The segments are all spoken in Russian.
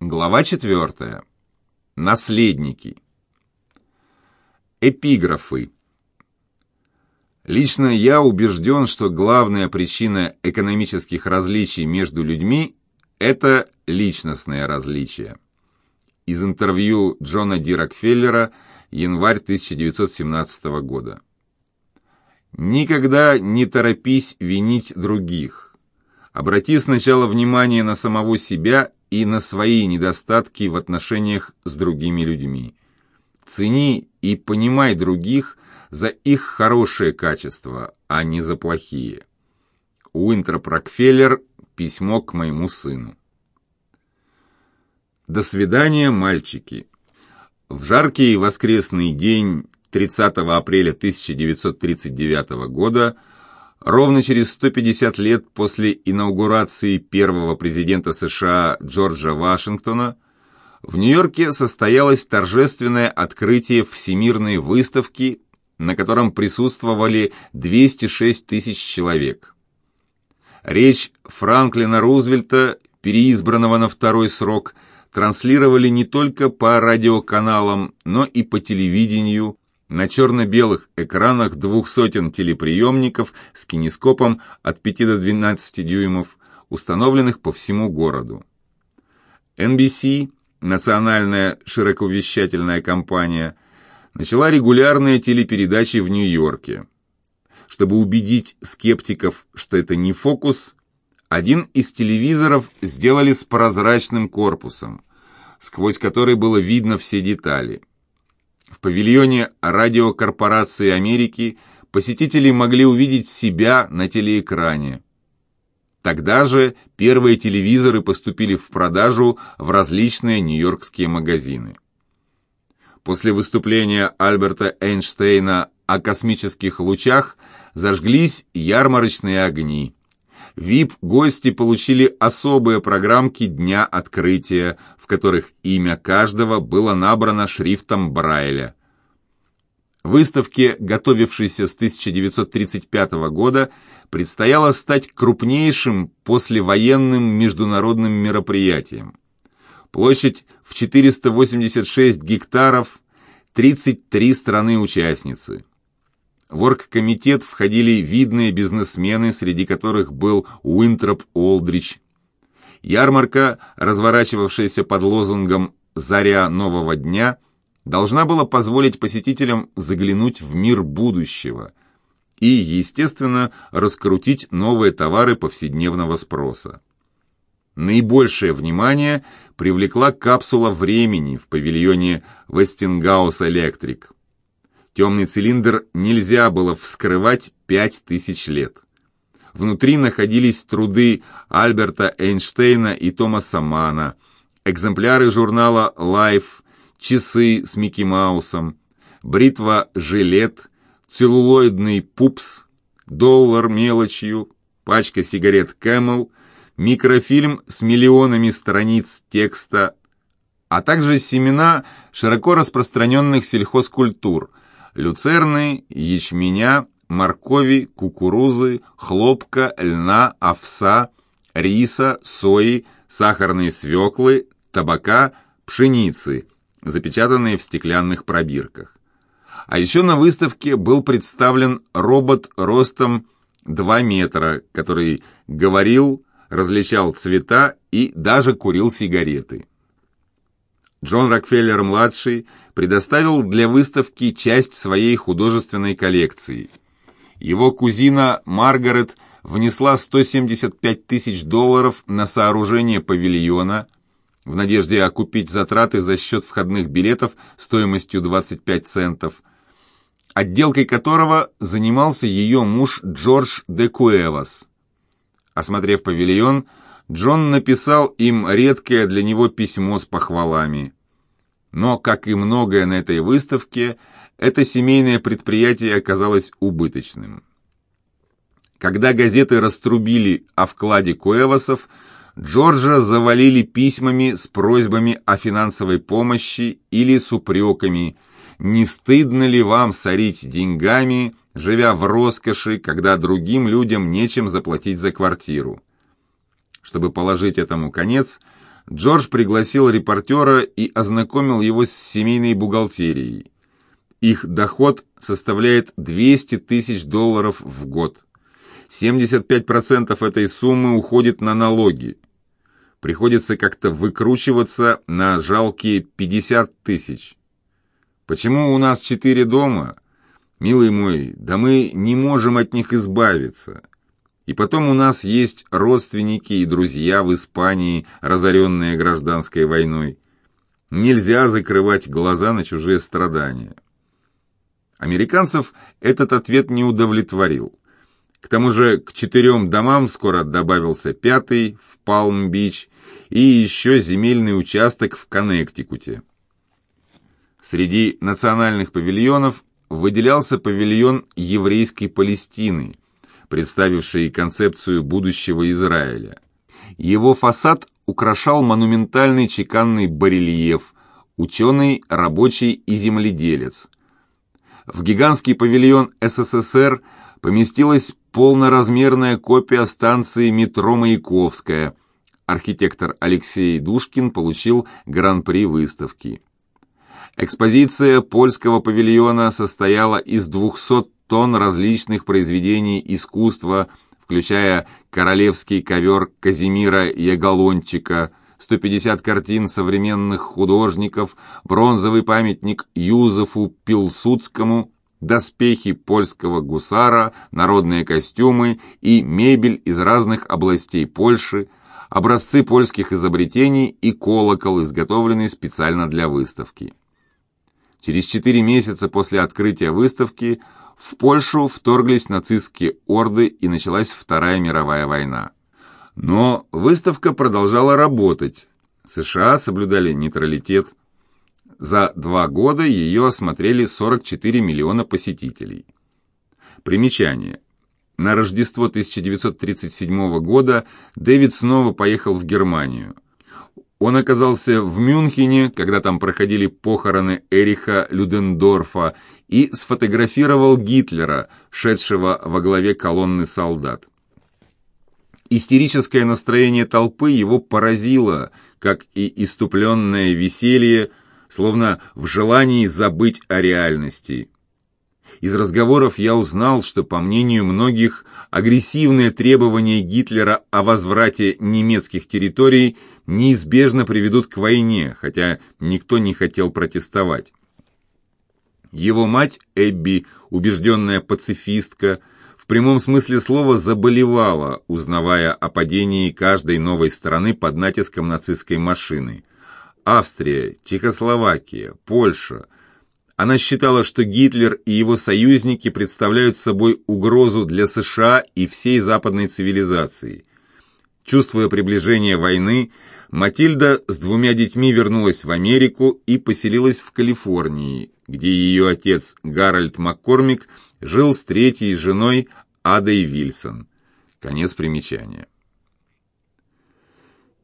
Глава 4. Наследники. Эпиграфы. Лично я убежден, что главная причина экономических различий между людьми – это личностное различие. Из интервью Джона Ди Рокфеллера, январь 1917 года. Никогда не торопись винить других. Обрати сначала внимание на самого себя и на свои недостатки в отношениях с другими людьми. Цени и понимай других за их хорошие качества, а не за плохие. Уинтроп Рокфеллер. Письмо к моему сыну. До свидания, мальчики. В жаркий воскресный день 30 апреля 1939 года Ровно через 150 лет после инаугурации первого президента США Джорджа Вашингтона в Нью-Йорке состоялось торжественное открытие Всемирной выставки, на котором присутствовали 206 тысяч человек. Речь Франклина Рузвельта, переизбранного на второй срок, транслировали не только по радиоканалам, но и по телевидению, на черно-белых экранах двух сотен телеприемников с кинескопом от 5 до 12 дюймов, установленных по всему городу. NBC, национальная широковещательная компания, начала регулярные телепередачи в Нью-Йорке. Чтобы убедить скептиков, что это не фокус, один из телевизоров сделали с прозрачным корпусом, сквозь который было видно все детали – в павильоне радиокорпорации Америки посетители могли увидеть себя на телеэкране. Тогда же первые телевизоры поступили в продажу в различные нью-йоркские магазины. После выступления Альберта Эйнштейна о космических лучах зажглись ярмарочные огни. VIP-гости получили особые программки дня открытия, в которых имя каждого было набрано шрифтом Брайля. Выставке, готовившейся с 1935 года, предстояло стать крупнейшим послевоенным международным мероприятием. Площадь в 486 гектаров, 33 страны-участницы. В оргкомитет входили видные бизнесмены, среди которых был Уинтроп Олдрич. Ярмарка, разворачивавшаяся под лозунгом «Заря нового дня», должна была позволить посетителям заглянуть в мир будущего и, естественно, раскрутить новые товары повседневного спроса. Наибольшее внимание привлекла капсула времени в павильоне Westinghouse Electric. Темный цилиндр нельзя было вскрывать пять тысяч лет. Внутри находились труды Альберта Эйнштейна и Томаса Мана, экземпляры журнала Life, часы с Микки Маусом, бритва-жилет, целлулоидный пупс, доллар мелочью, пачка сигарет Camel, микрофильм с миллионами страниц текста, а также семена широко распространенных сельхозкультур – люцерны, ячменя, моркови, кукурузы, хлопка, льна, овса, риса, сои, сахарной свеклы, табака, пшеницы, запечатанные в стеклянных пробирках. А еще на выставке был представлен робот ростом 2 метра, который говорил, различал цвета и даже курил сигареты. Джон Рокфеллер-младший предоставил для выставки часть своей художественной коллекции. Его кузина Маргарет внесла 175 тысяч долларов на сооружение павильона в надежде окупить затраты за счет входных билетов стоимостью 25 центов, отделкой которого занимался ее муж Джордж де Куэвас. Осмотрев павильон, Джон написал им редкое для него письмо с похвалами. Но, как и многое на этой выставке, это семейное предприятие оказалось убыточным. Когда газеты раструбили о вкладе Куэвасов, Джорджа завалили письмами с просьбами о финансовой помощи или с упреками «Не стыдно ли вам сорить деньгами, живя в роскоши, когда другим людям нечем заплатить за квартиру?» Чтобы положить этому конец, Джордж пригласил репортера и ознакомил его с семейной бухгалтерией. Их доход составляет 200 тысяч долларов в год. 75% этой суммы уходит на налоги. Приходится как-то выкручиваться на жалкие 50 тысяч. Почему у нас четыре дома? Милый мой, да мы не можем от них избавиться. И потом у нас есть родственники и друзья в Испании, разоренные гражданской войной. Нельзя закрывать глаза на чужие страдания. Американцев этот ответ не удовлетворил. К тому же к четырем домам скоро добавился пятый в Палм-Бич и еще земельный участок в Коннектикуте. Среди национальных павильонов выделялся павильон еврейской Палестины, представивший концепцию будущего Израиля. Его фасад украшал монументальный чеканный барельеф «Ученый, рабочий и земледелец». В гигантский павильон СССР поместилась полноразмерная копия станции метро «Маяковская». Архитектор Алексей Душкин получил гран-при выставки. Экспозиция польского павильона состояла из 200 тонн различных произведений искусства, включая королевский ковер Казимира Яголончика, 150 картин современных художников, бронзовый памятник Юзефу Пилсудскому, доспехи польского гусара, народные костюмы и мебель из разных областей Польши, образцы польских изобретений и колокол, изготовленный специально для выставки. Через четыре месяца после открытия выставки в Польшу вторглись нацистские орды и началась Вторая мировая война. Но выставка продолжала работать. США соблюдали нейтралитет. За два года ее осмотрели 44 миллиона посетителей. Примечание. На Рождество 1937 года Дэвид снова поехал в Германию. Он оказался в Мюнхене, когда там проходили похороны Эриха Людендорфа, и сфотографировал Гитлера, шедшего во главе колонны солдат. Истерическое настроение толпы его поразило, как и иступленное веселье, словно в желании забыть о реальности. Из разговоров я узнал, что, по мнению многих, агрессивные требования Гитлера о возврате немецких территорий неизбежно приведут к войне, хотя никто не хотел протестовать. Его мать, Эбби, убежденная пацифистка, в прямом смысле слова заболевала, узнавая о падении каждой новой страны под натиском нацистской машины. Австрия, Чехословакия, Польша – она считала, что Гитлер и его союзники представляют собой угрозу для США и всей западной цивилизации. Чувствуя приближение войны, Матильда с двумя детьми вернулась в Америку и поселилась в Калифорнии, где ее отец Гарольд Маккормик жил с третьей женой Адой Вильсон. Конец примечания.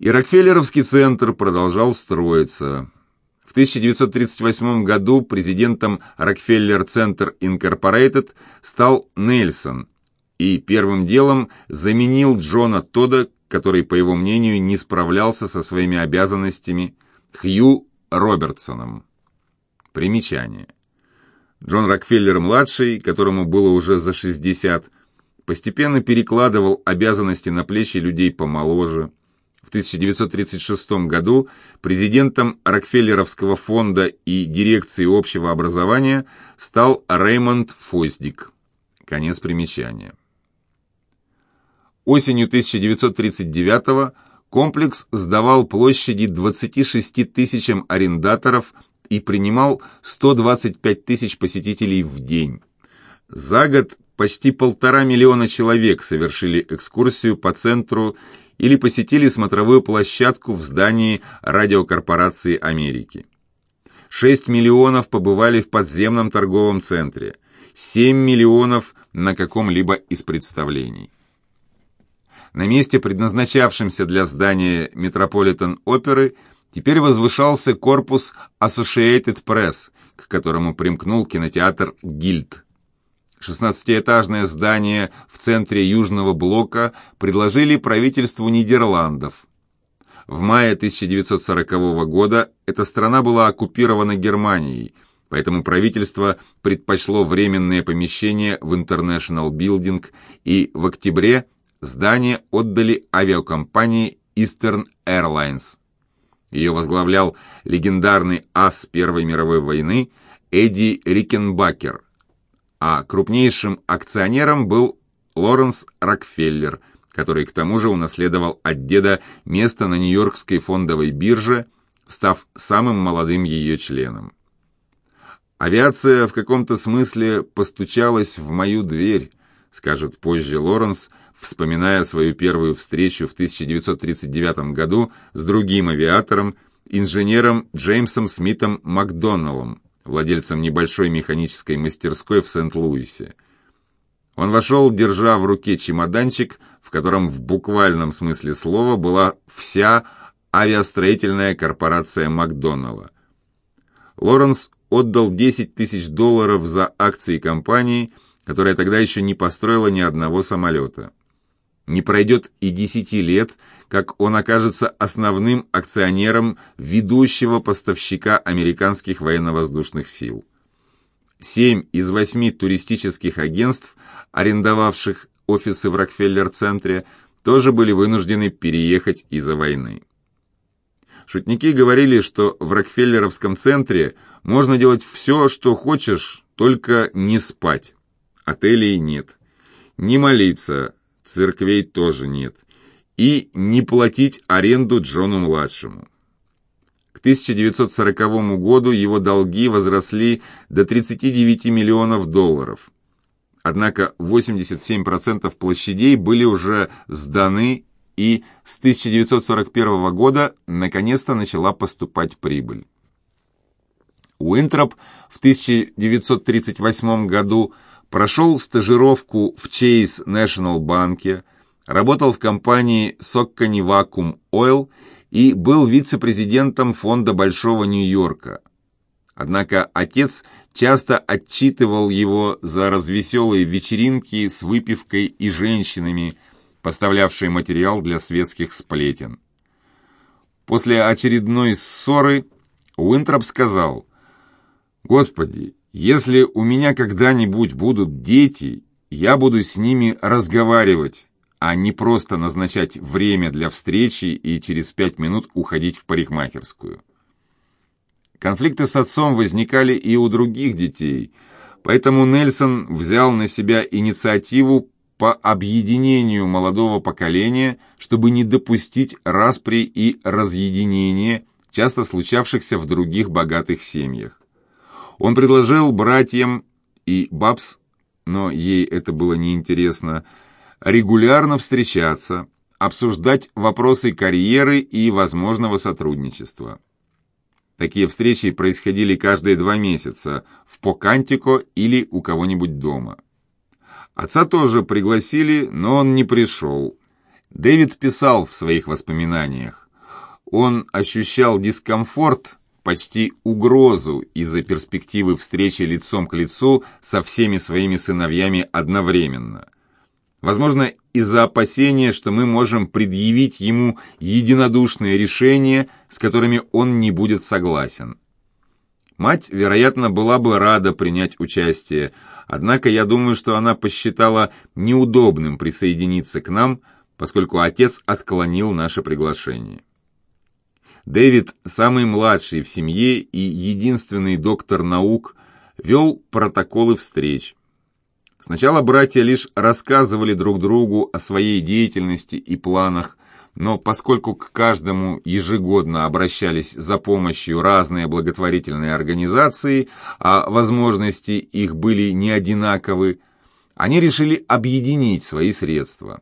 И Рокфеллеровский центр продолжал строиться. В 1938 году президентом Rockefeller Center Incorporated стал Нельсон и первым делом заменил Джона Тода, который, по его мнению, не справлялся со своими обязанностями, Хью Робертсоном. Примечание. Джон Рокфеллер-младший, которому было уже за 60, постепенно перекладывал обязанности на плечи людей помоложе, в 1936 году президентом Рокфеллеровского фонда и дирекции общего образования стал Реймонд Фоздик. Конец примечания. Осенью 1939 комплекс сдавал площади 26 тысячам арендаторов и принимал 125 тысяч посетителей в день. За год почти полтора миллиона человек совершили экскурсию по центру или посетили смотровую площадку в здании радиокорпорации Америки. 6 миллионов побывали в подземном торговом центре, 7 миллионов на каком-либо из представлений. На месте, предназначавшемся для здания Метрополитен-оперы, теперь возвышался корпус Associated Press, к которому примкнул кинотеатр «Гильд». Шестнадцатиэтажное здание в центре Южного блока предложили правительству Нидерландов. В мае 1940 года эта страна была оккупирована Германией, поэтому правительство предпочло временное помещение в International Building и в октябре здание отдали авиакомпании Eastern Airlines. Ее возглавлял легендарный ас Первой мировой войны Эдди Рикенбакер, а крупнейшим акционером был Лоренс Рокфеллер, который к тому же унаследовал от деда место на Нью-Йоркской фондовой бирже, став самым молодым ее членом. «Авиация в каком-то смысле постучалась в мою дверь», скажет позже Лоренс, вспоминая свою первую встречу в 1939 году с другим авиатором, инженером Джеймсом Смитом Макдоналлом, владельцем небольшой механической мастерской в Сент-Луисе. Он вошел, держа в руке чемоданчик, в котором в буквальном смысле слова была вся авиастроительная корпорация Макдоналла. Лоренс отдал 10 тысяч долларов за акции компании, которая тогда еще не построила ни одного самолета. Не пройдет и десяти лет, как он окажется основным акционером ведущего поставщика американских военно-воздушных сил. Семь из восьми туристических агентств, арендовавших офисы в Рокфеллер-центре, тоже были вынуждены переехать из-за войны. Шутники говорили, что в Рокфеллеровском центре можно делать все, что хочешь, только не спать. Отелей нет. Не молиться, церквей тоже нет, и не платить аренду Джону-младшему. К 1940 году его долги возросли до 39 миллионов долларов. Однако 87% площадей были уже сданы, и с 1941 года наконец-то начала поступать прибыль. Уинтроп в 1938 году Прошел стажировку в Chase National банке, работал в компании Socconi Vacuum Oil и был вице-президентом фонда Большого Нью-Йорка. Однако отец часто отчитывал его за развеселые вечеринки с выпивкой и женщинами, поставлявшие материал для светских сплетен. После очередной ссоры Уинтроп сказал, «Господи, если у меня когда-нибудь будут дети, я буду с ними разговаривать, а не просто назначать время для встречи и через пять минут уходить в парикмахерскую. Конфликты с отцом возникали и у других детей, поэтому Нельсон взял на себя инициативу по объединению молодого поколения, чтобы не допустить распри и разъединения, часто случавшихся в других богатых семьях. Он предложил братьям и Бабс, но ей это было неинтересно, регулярно встречаться, обсуждать вопросы карьеры и возможного сотрудничества. Такие встречи происходили каждые два месяца в Покантико или у кого-нибудь дома. Отца тоже пригласили, но он не пришел. Дэвид писал в своих воспоминаниях. Он ощущал дискомфорт, почти угрозу из-за перспективы встречи лицом к лицу со всеми своими сыновьями одновременно. Возможно, из-за опасения, что мы можем предъявить ему единодушные решения, с которыми он не будет согласен. Мать, вероятно, была бы рада принять участие, однако я думаю, что она посчитала неудобным присоединиться к нам, поскольку отец отклонил наше приглашение. Дэвид, самый младший в семье и единственный доктор наук, вел протоколы встреч. Сначала братья лишь рассказывали друг другу о своей деятельности и планах, но поскольку к каждому ежегодно обращались за помощью разные благотворительные организации, а возможности их были не одинаковы, они решили объединить свои средства.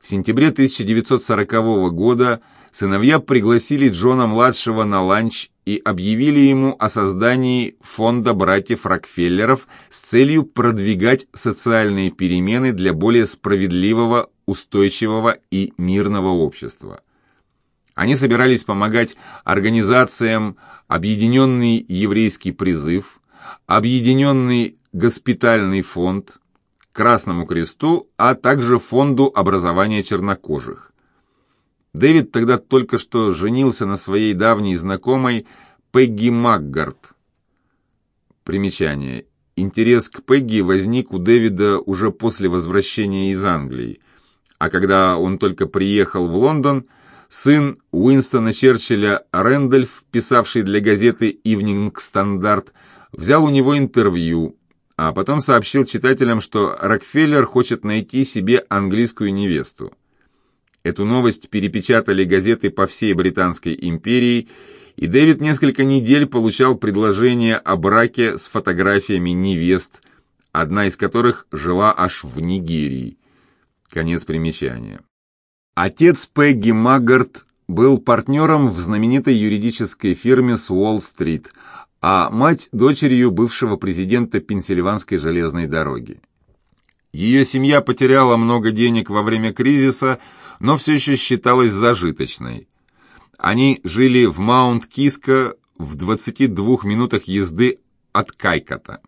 В сентябре 1940 года сыновья пригласили Джона-младшего на ланч и объявили ему о создании фонда братьев Рокфеллеров с целью продвигать социальные перемены для более справедливого, устойчивого и мирного общества. Они собирались помогать организациям Объединенный еврейский призыв, Объединенный госпитальный фонд, Красному кресту, а также Фонду образования чернокожих. Дэвид тогда только что женился на своей давней знакомой Пегги Макгарт. Примечание. Интерес к Пегги возник у Дэвида уже после возвращения из Англии, а когда он только приехал в Лондон, сын Уинстона Черчилля Рэндольф, писавший для газеты «Ивнинг Стандарт», взял у него интервью, а потом сообщил читателям, что Рокфеллер хочет найти себе английскую невесту. Эту новость перепечатали газеты по всей Британской империи, и Дэвид несколько недель получал предложения о браке с фотографиями невест, одна из которых жила аж в Нигерии. Конец примечания. Отец Пегги Маггарт был партнером в знаменитой юридической фирме с Уолл-стрит, а мать – дочерью бывшего президента Пенсильванской железной дороги. Ее семья потеряла много денег во время кризиса, но все еще считалась зажиточной. Они жили в Маунт-Киско в 22 минутах езды от Кайкота.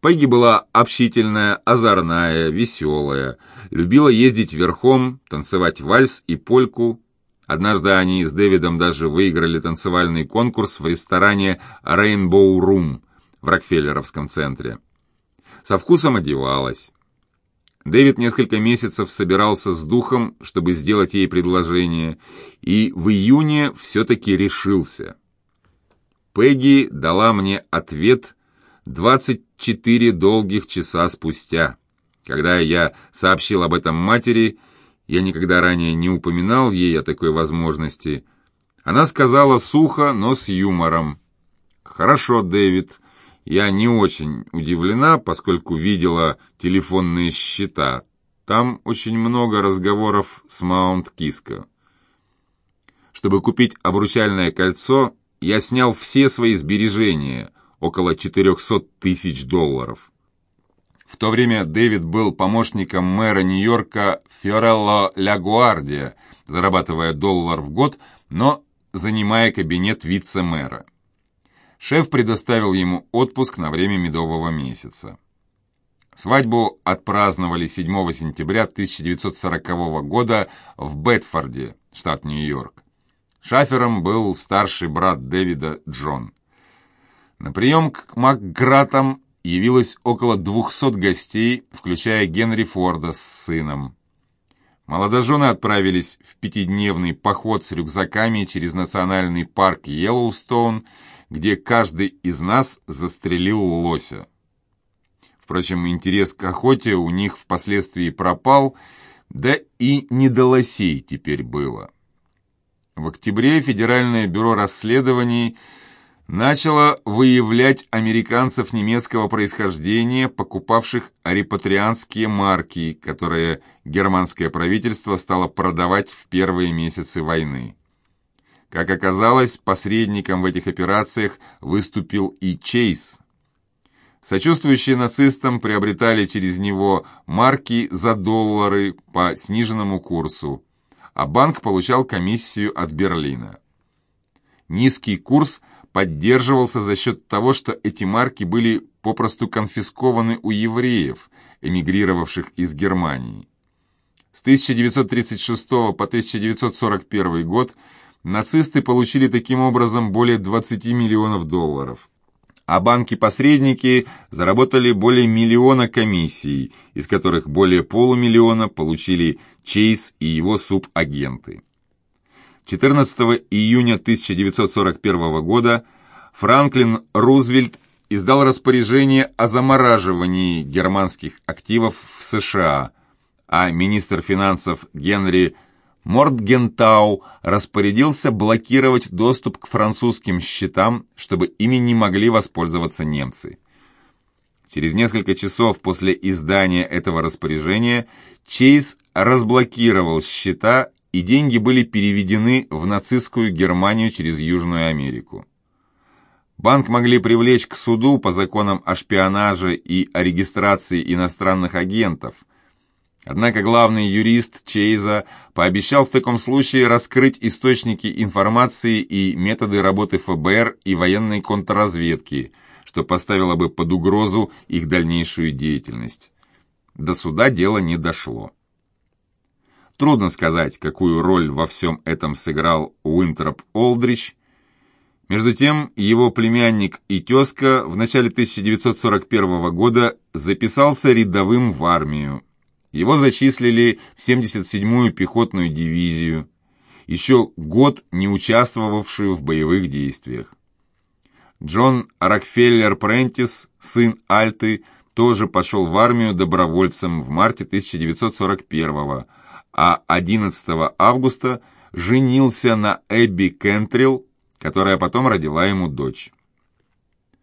Пегги была общительная, озорная, веселая, любила ездить верхом, танцевать вальс и польку. Однажды они с Дэвидом даже выиграли танцевальный конкурс в ресторане Rainbow Room в Рокфеллеровском центре. Со вкусом одевалась. Дэвид несколько месяцев собирался с духом, чтобы сделать ей предложение, и в июне все-таки решился. Пегги дала мне ответ 24 долгих часа спустя. Когда я сообщил об этом матери, я никогда ранее не упоминал ей о такой возможности. Она сказала сухо, но с юмором. «Хорошо, Дэвид, я не очень удивлена, поскольку видела телефонные счета. Там очень много разговоров с Маунт-Киско. Чтобы купить обручальное кольцо, я снял все свои сбережения, около 400 тысяч долларов. В то время Дэвид был помощником мэра Нью-Йорка Фиорелло Лагуардия, зарабатывая доллар в год, но занимая кабинет вице-мэра шеф предоставил ему отпуск на время медового месяца. Свадьбу отпраздновали 7 сентября 1940 года в Бетфорде, штат Нью-Йорк. Шафером был старший брат Дэвида Джон. На прием к Макгратам явилось около 200 гостей, включая Генри Форда с сыном. Молодожены отправились в пятидневный поход с рюкзаками через национальный парк Йеллоустоун где каждый из нас застрелил лося. Впрочем, интерес к охоте у них впоследствии пропал, да и не до лосей теперь было. В октябре Федеральное бюро расследований начало выявлять американцев немецкого происхождения, покупавших репатрианские марки, которые германское правительство стало продавать в первые месяцы войны. Как оказалось, посредником в этих операциях выступил и Чейз. Сочувствующие нацистам приобретали через него марки за доллары по сниженному курсу, а банк получал комиссию от Берлина. Низкий курс поддерживался за счет того, что эти марки были попросту конфискованы у евреев, эмигрировавших из Германии. С 1936 по 1941 год нацисты получили таким образом более 20 миллионов долларов. А банки-посредники заработали более миллиона комиссий, из которых более полумиллиона получили Чейз и его субагенты. 14 июня 1941 года Франклин Рузвельт издал распоряжение о замораживании германских активов в США, а министр финансов Генри Мортгентау распорядился блокировать доступ к французским счетам, чтобы ими не могли воспользоваться немцы. Через несколько часов после издания этого распоряжения Чейз разблокировал счета, и деньги были переведены в нацистскую Германию через Южную Америку. Банк могли привлечь к суду по законам о шпионаже и о регистрации иностранных агентов – Однако главный юрист Чейза пообещал в таком случае раскрыть источники информации и методы работы ФБР и военной контрразведки, что поставило бы под угрозу их дальнейшую деятельность. До суда дело не дошло. Трудно сказать, какую роль во всем этом сыграл Уинтроп Олдрич. Между тем, его племянник и тезка в начале 1941 года записался рядовым в армию. Его зачислили в 77-ю пехотную дивизию, еще год не участвовавшую в боевых действиях. Джон Рокфеллер Прентис, сын Альты, тоже пошел в армию добровольцем в марте 1941 а 11 августа женился на Эбби Кентрилл, которая потом родила ему дочь.